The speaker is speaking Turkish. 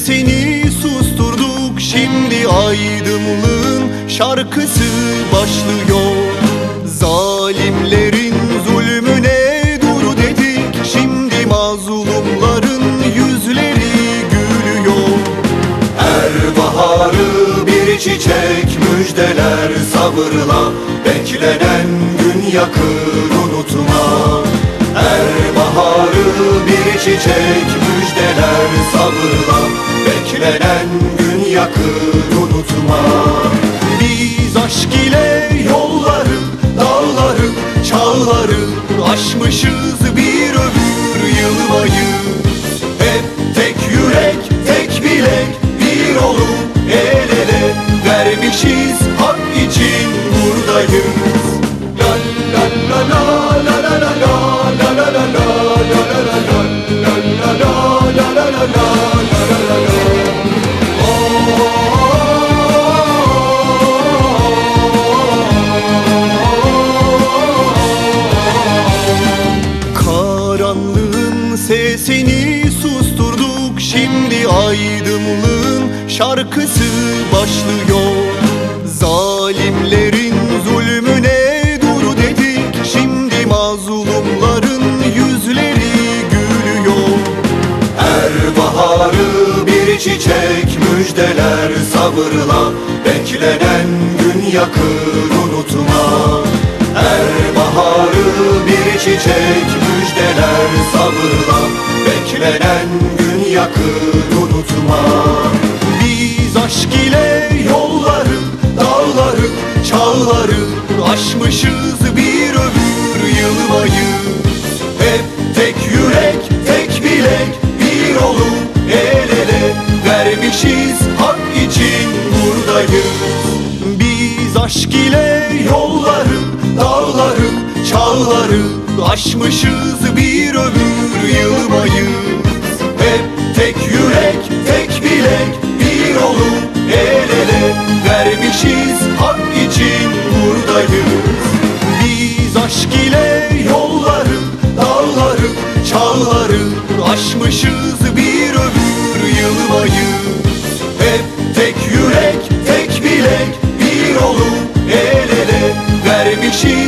seni susturduk. Şimdi aydınlığın şarkısı başlıyor. Zalimlerin zulmüne dur dedik. Şimdi mazlumların yüzleri gülüyor. Her baharı bir çiçek müjdeler sabırla. Beklenen gün yakın unutma. Her baharı bir çiçek müjdeler sabırla. Beklenen gün yakın unutma. Biz aşk ile yolları, dağları, çağları Aşmışız bir ömür yılmayız Hep Karanlığın sesini susturduk. Şimdi aydınlığın şarkısı başlıyor. Zalimlerin zulmüne dur dedik. Şimdi mazlumların yüzleri gülüyor. Er baharı bir çiçek müjdeler sabırla. Beklenen gün yakın unutma bir çiçek müjdeler sabırla. Beklenen gün yakın unutma. Biz aşk ile yolları, dağları, çağları Aşmışız bir ömür yılmayız hep tek yürek, tek bilek, bir olup el ele Vermişiz hak için buradayız. Biz aşk ile yolları, çağları Aşmışız bir ömür yılmayız Hep tek yürek, tek bilek, bir olup el ele Vermişiz hak için buradayız. Biz aşk ile yolları, dağları, çağları Aşmışız bir ömür yılmayız Hep tek yürek, tek bilek, bir olup el ele Vermişiz